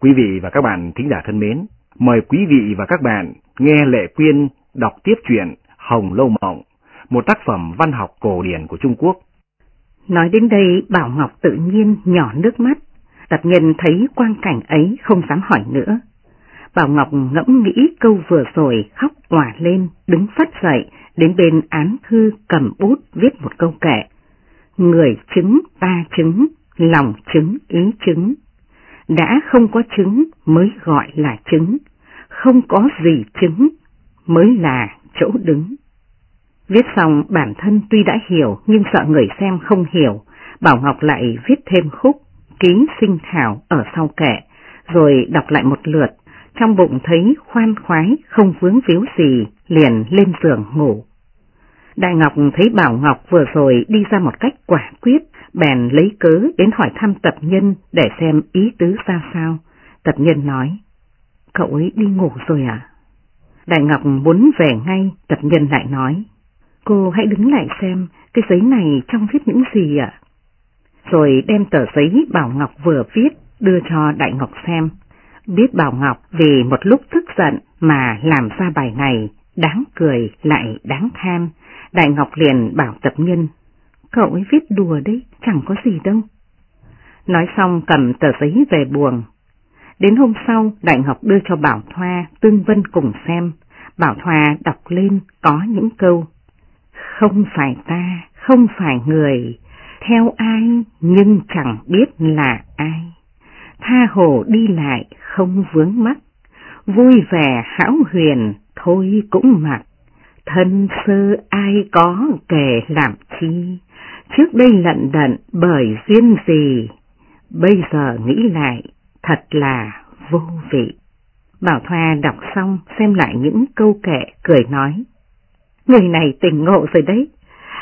Quý vị và các bạn thính giả thân mến, mời quý vị và các bạn nghe Lệ Quyên đọc tiếp truyện Hồng Lâu Mộng, một tác phẩm văn học cổ điển của Trung Quốc. Nói đến đây Bảo Ngọc tự nhiên nhỏ nước mắt, tập nhân thấy quang cảnh ấy không dám hỏi nữa. Bảo Ngọc ngẫm nghĩ câu vừa rồi khóc quả lên, đứng phát dậy, đến bên án thư cầm bút viết một câu kệ. Người chứng ta chứng, lòng chứng ý chứng. Đã không có chứng mới gọi là chứng, không có gì chứng mới là chỗ đứng. Viết xong bản thân tuy đã hiểu nhưng sợ người xem không hiểu, Bảo Ngọc lại viết thêm khúc, ký sinh thảo ở sau kệ, rồi đọc lại một lượt, trong bụng thấy khoan khoái không vướng víu gì, liền lên giường ngủ. Đại Ngọc thấy Bảo Ngọc vừa rồi đi ra một cách quả quyết, bèn lấy cớ đến hỏi thăm tập nhân để xem ý tứ ra sao. Tập nhân nói, cậu ấy đi ngủ rồi à? Đại Ngọc muốn về ngay, tập nhân lại nói, cô hãy đứng lại xem cái giấy này trong viết những gì ạ? Rồi đem tờ giấy Bảo Ngọc vừa viết đưa cho Đại Ngọc xem. Biết Bảo Ngọc vì một lúc tức giận mà làm ra bài này, đáng cười lại đáng than, Đại Ngọc liền bảo tập nhân, cậu ấy viết đùa đấy, chẳng có gì đâu. Nói xong cầm tờ giấy về buồng. Đến hôm sau, Đại Ngọc đưa cho Bảo Thoa, Tương Vân cùng xem. Bảo Thoa đọc lên có những câu. Không phải ta, không phải người, theo ai nhưng chẳng biết là ai. Tha hồ đi lại không vướng mắt, vui vẻ hão huyền thôi cũng mặc. Thân sơ ai có kể làm chi, trước đây lận đận bởi duyên gì, bây giờ nghĩ lại thật là vô vị. Bảo Thoa đọc xong xem lại những câu kệ cười nói. Người này tỉnh ngộ rồi đấy,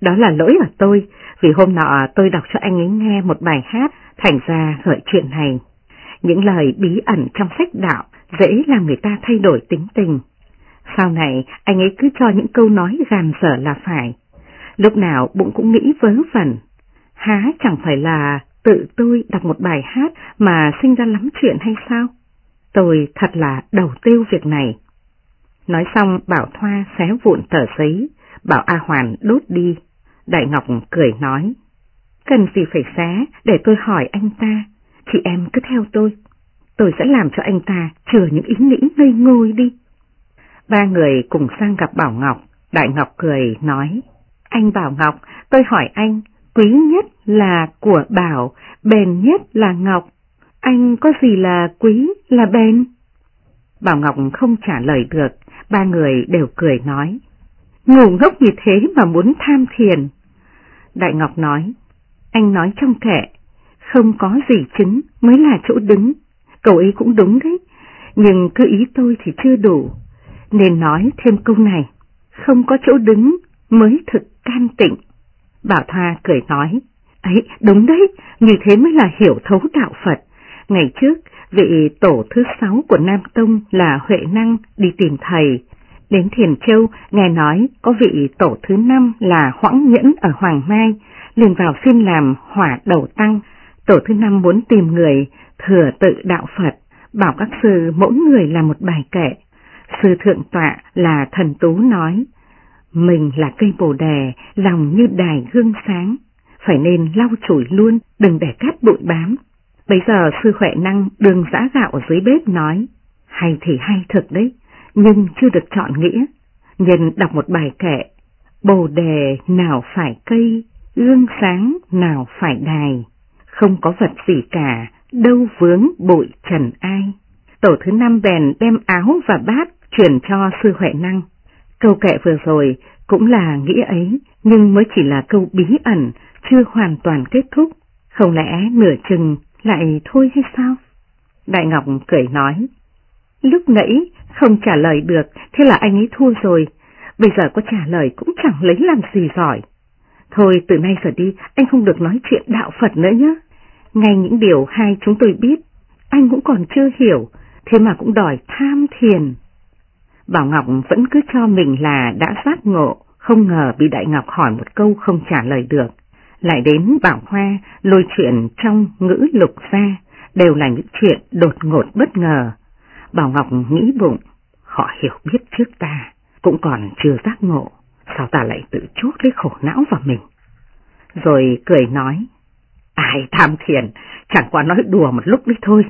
đó là lỗi ở tôi, vì hôm nọ tôi đọc cho anh ấy nghe một bài hát, thành ra gợi chuyện này. Những lời bí ẩn trong sách đạo dễ làm người ta thay đổi tính tình. Sau này anh ấy cứ cho những câu nói gàn dở là phải. Lúc nào bụng cũng nghĩ vớ vẩn. Há chẳng phải là tự tôi đọc một bài hát mà sinh ra lắm chuyện hay sao? Tôi thật là đầu tiêu việc này. Nói xong Bảo Thoa xé vụn tờ giấy, bảo A Hoàn đốt đi. Đại Ngọc cười nói, cần gì phải xé để tôi hỏi anh ta, chị em cứ theo tôi. Tôi sẽ làm cho anh ta chừa những ý nghĩ ngây ngôi đi. Ba người cùng sang gặp Bảo Ngọc, Đại Ngọc cười nói, anh Bảo Ngọc, tôi hỏi anh, quý nhất là của Bảo, bền nhất là Ngọc, anh có gì là quý, là bền? Bảo Ngọc không trả lời được, ba người đều cười nói, ngủ ngốc như thế mà muốn tham thiền. Đại Ngọc nói, anh nói trong kệ, không có gì chứng mới là chỗ đứng, cậu ấy cũng đúng đấy, nhưng cứ ý tôi thì chưa đủ, nên nói thêm câu này, không có chỗ đứng mới thực can tịnh. Bảo Thoa cười nói, ấy đúng đấy, như thế mới là hiểu thấu đạo Phật. Ngày trước, vị tổ thứ sáu của Nam Tông là Huệ Năng đi tìm thầy. Đến Thiền Châu nghe nói có vị tổ thứ năm là Hoãng Nhẫn ở Hoàng Mai, liền vào xin làm hỏa đầu tăng. Tổ thứ năm muốn tìm người thừa tự đạo Phật, bảo các sư mỗi người làm một bài kệ. Sư thượng tọa là thần tú nói, mình là cây bồ đề, lòng như đài gương sáng, phải nên lau chùi luôn, đừng để cát bụi bám. Bây giờ sư khỏe năng đường giã gạo ở dưới bếp nói, hay thì hay thật đấy, nhưng chưa được chọn nghĩa. Nhân đọc một bài kệ, bồ đề nào phải cây, gương sáng nào phải đài, không có vật gì cả, đâu vướng bụi trần ai. Tổ thứ năm bèn đem áo và bát chuyển cho sư Huệ Năng. Câu kệ vừa rồi cũng là nghĩ ấy, nhưng mới chỉ là câu bí ẩn, chưa hoàn toàn kết thúc. Không lẽ nửa chừng lại thôi hay sao? Đại Ngọc cười nói, lúc nãy không trả lời được, thế là anh ấy thua rồi, bây giờ có trả lời cũng chẳng lấy làm gì giỏi. Thôi từ nay trở đi anh không được nói chuyện đạo Phật nữa nhé. Ngay những điều hai chúng tôi biết, anh cũng còn chưa hiểu, thế mà cũng đòi tham thiền. Bảo Ngọc vẫn cứ cho mình là đã giác ngộ, không ngờ bị Đại Ngọc hỏi một câu không trả lời được. Lại đến Bảo Hoa lôi chuyện trong ngữ lục ra, đều là những chuyện đột ngột bất ngờ. Bảo Ngọc nghĩ bụng, họ hiểu biết trước ta, cũng còn chưa giác ngộ, sao ta lại tự chuốc lấy khổ não vào mình. Rồi cười nói, ai tham thiền, chẳng qua nói đùa một lúc đi thôi.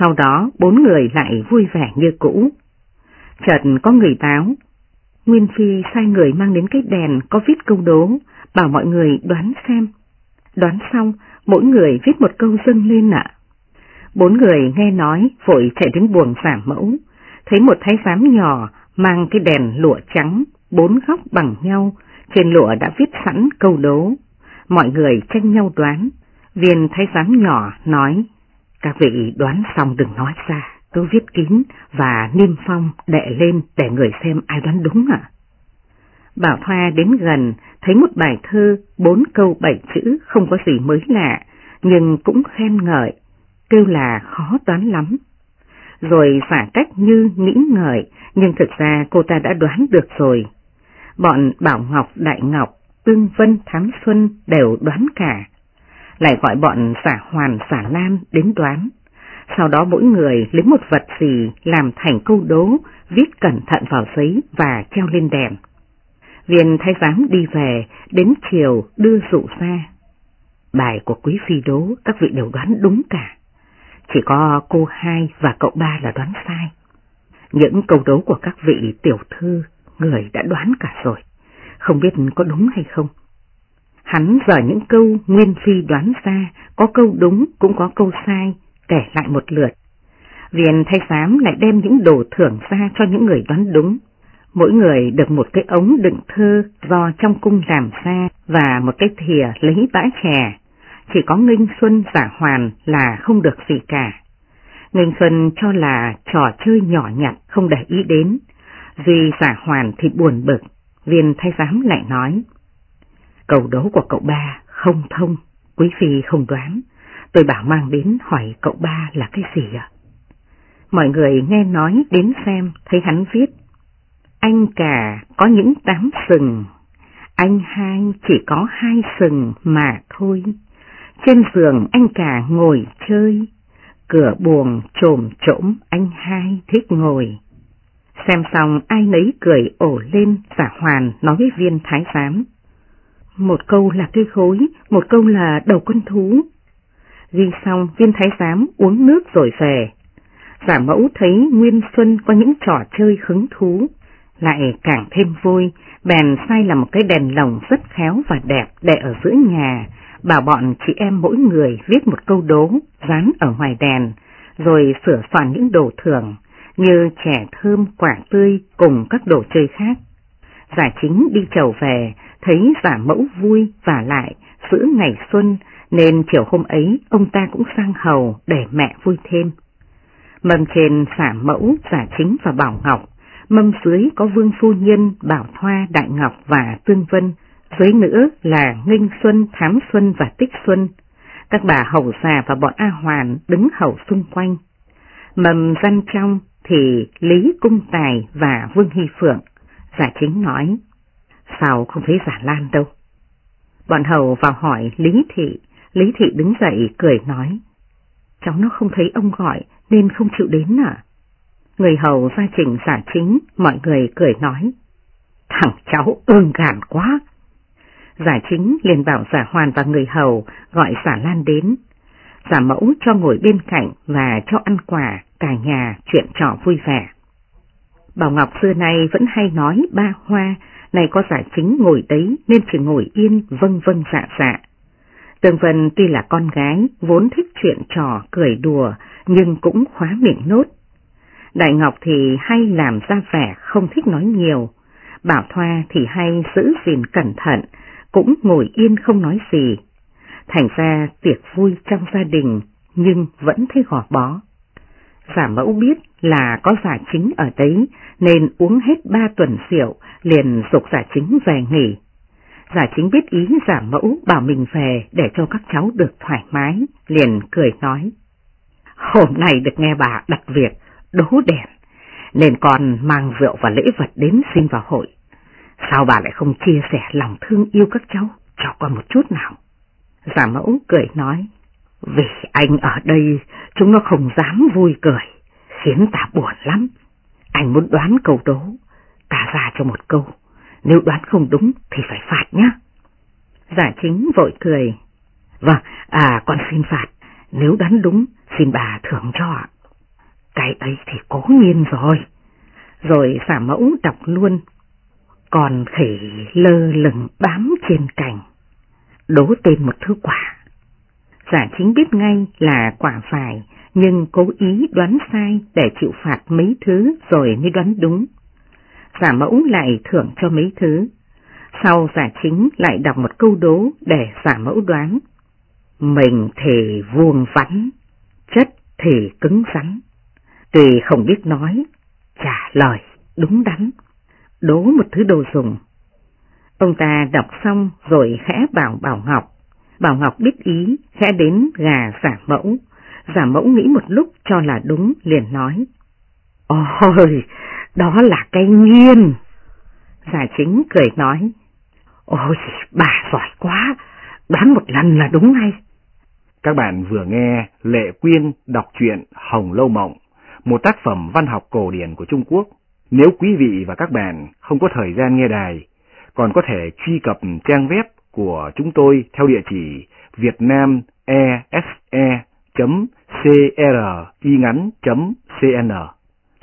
Sau đó bốn người lại vui vẻ như cũ. Chợt có người báo, Nguyên Phi sai người mang đến cái đèn có viết câu đố, bảo mọi người đoán xem. Đoán xong, mỗi người viết một câu dâng lên ạ. Bốn người nghe nói vội chạy đến buồng giả mẫu, thấy một thái giám nhỏ mang cái đèn lụa trắng, bốn góc bằng nhau, trên lụa đã viết sẵn câu đố. Mọi người tranh nhau đoán, viên thái giám nhỏ nói, các vị đoán xong đừng nói ra, cứ viết kín và niêm phong đệ lên để người xem ai đoán đúng ạ. Bảo Thoa đến gần, thấy một bài thơ, bốn câu bảy chữ không có gì mới lạ, nhưng cũng khen ngợi, kêu là khó đoán lắm. Rồi giả cách như nghĩ ngợi, nhưng thực ra cô ta đã đoán được rồi. Bọn Bảo Ngọc, Đại Ngọc, Tương Vân, Thám Xuân đều đoán cả. Lại gọi bọn giả hoàn, giả lan đến đoán. Sau đó mỗi người lấy một vật gì làm thành câu đố, viết cẩn thận vào giấy và treo lên đèn. Viên thái giám đi về, đến chiều đưa dụ ra. Bài của quý phi đố các vị đều đoán đúng cả. Chỉ có cô hai và cậu ba là đoán sai. Những câu đố của các vị tiểu thư, người đã đoán cả rồi. Không biết có đúng hay không. Hắn giờ những câu Nguyên Phi đoán ra, có câu đúng cũng có câu sai, kể lại một lượt. Viên thay giám lại đem những đồ thưởng ra cho những người đoán đúng. Mỗi người được một cái ống đựng thơ do trong cung làm ra và một cái thìa lấy bã chè. Chỉ có Nghinh Xuân giả hoàn là không được gì cả. Nghinh Xuân cho là trò chơi nhỏ nhặt không để ý đến. Duy giả hoàn thì buồn bực, viên thay giám lại nói. Cầu đấu của cậu ba không thông, quý phi không đoán. Tôi bảo mang đến hỏi cậu ba là cái gì ạ? Mọi người nghe nói đến xem thấy hắn viết anh cả có những tám sừng, anh hai chỉ có hai sừng mà thôi. Trên giường anh cả ngồi chơi, cửa buồng trồm trỗm anh hai thích ngồi. Xem xong ai nấy cười ổ lên giả hoàn nói với viên thái giám. Một câu là cây khối, một câu là đầu con thú. Ghi xong viên thái giám uống nước rồi về. Giả mẫu thấy Nguyên Xuân có những trò chơi hứng thú, lại càng thêm vui, bèn sai là một cái đèn lồng rất khéo và đẹp để ở giữa nhà, bảo bọn chị em mỗi người viết một câu đố dán ở ngoài đèn, rồi sửa soạn những đồ thưởng như chè thơm, quả tươi cùng các đồ chơi khác. Giả chính đi chầu về, thấy giả mẫu vui và lại giữa ngày xuân nên chiều hôm ấy ông ta cũng sang hầu để mẹ vui thêm. mâm trên xả mẫu, giả chính và bảo ngọc mâm dưới có Vương Phu Nhân, Bảo Thoa, Đại Ngọc và Tương Vân, dưới nữa là nghênh Xuân, Thám Xuân và Tích Xuân. Các bà hầu già và bọn A Hoàn đứng hầu xung quanh. Mầm văn trong thì Lý Cung Tài và Vương Hy Phượng. Giả chính nói, sao không thấy giả lan đâu. Bọn hầu vào hỏi Lý Thị, Lý Thị đứng dậy cười nói, cháu nó không thấy ông gọi nên không chịu đến à? Người hầu gia trình giả chính, mọi người cười nói. Thằng cháu ương gàn quá. Giả chính liền bảo giả hoàn và người hầu gọi giả lan đến. Giả mẫu cho ngồi bên cạnh và cho ăn quà, cả nhà chuyện trò vui vẻ. Bảo Ngọc xưa nay vẫn hay nói ba hoa, này có giả chính ngồi đấy nên chỉ ngồi yên vâng vâng dạ dạ. Tường Vân tuy là con gái, vốn thích chuyện trò, cười đùa, nhưng cũng khóa miệng nốt, Đại Ngọc thì hay làm ra vẻ không thích nói nhiều, Bảo Thoa thì hay giữ gìn cẩn thận, cũng ngồi yên không nói gì. Thành ra tiệc vui trong gia đình nhưng vẫn thấy gò bó. Giả mẫu biết là có giả chính ở đấy nên uống hết ba tuần rượu liền dục giả chính về nghỉ. Giả chính biết ý giả mẫu bảo mình về để cho các cháu được thoải mái, liền cười nói. Hôm nay được nghe bà đặt việc, đố đèn, nên con mang rượu và lễ vật đến xin vào hội. Sao bà lại không chia sẻ lòng thương yêu các cháu cho con một chút nào? Giả mẫu cười nói, Vì anh ở đây, chúng nó không dám vui cười, khiến ta buồn lắm. Anh muốn đoán câu đố, ta ra cho một câu, nếu đoán không đúng thì phải phạt nhé. Giả chính vội cười. Vâng, à con xin phạt, nếu đoán đúng xin bà thưởng cho. Cái ấy thì cố nhiên rồi. Rồi xả mẫu đọc luôn. Còn khỉ lơ lửng bám trên cành. Đố tên một thứ quả. Giả chính biết ngay là quả phải, nhưng cố ý đoán sai để chịu phạt mấy thứ rồi mới đoán đúng. Giả mẫu lại thưởng cho mấy thứ. Sau giả chính lại đọc một câu đố để giả mẫu đoán. Mình thì vuông vắn, chất thì cứng rắn. Tuy không biết nói, trả lời đúng đắn, đố một thứ đồ dùng. Ông ta đọc xong rồi khẽ bảo Bảo Ngọc. Bảo Ngọc biết ý, khẽ đến gà giả mẫu. Giả mẫu nghĩ một lúc cho là đúng, liền nói. Ôi, đó là cây nghiên. Giả chính cười nói. Ôi, bà giỏi quá, đoán một lần là đúng ngay. Các bạn vừa nghe Lệ Quyên đọc truyện Hồng Lâu Mộng, một tác phẩm văn học cổ điển của Trung Quốc. Nếu quý vị và các bạn không có thời gian nghe đài, còn có thể truy cập trang web của chúng tôi theo địa chỉ vietnamese.cringắn.cn.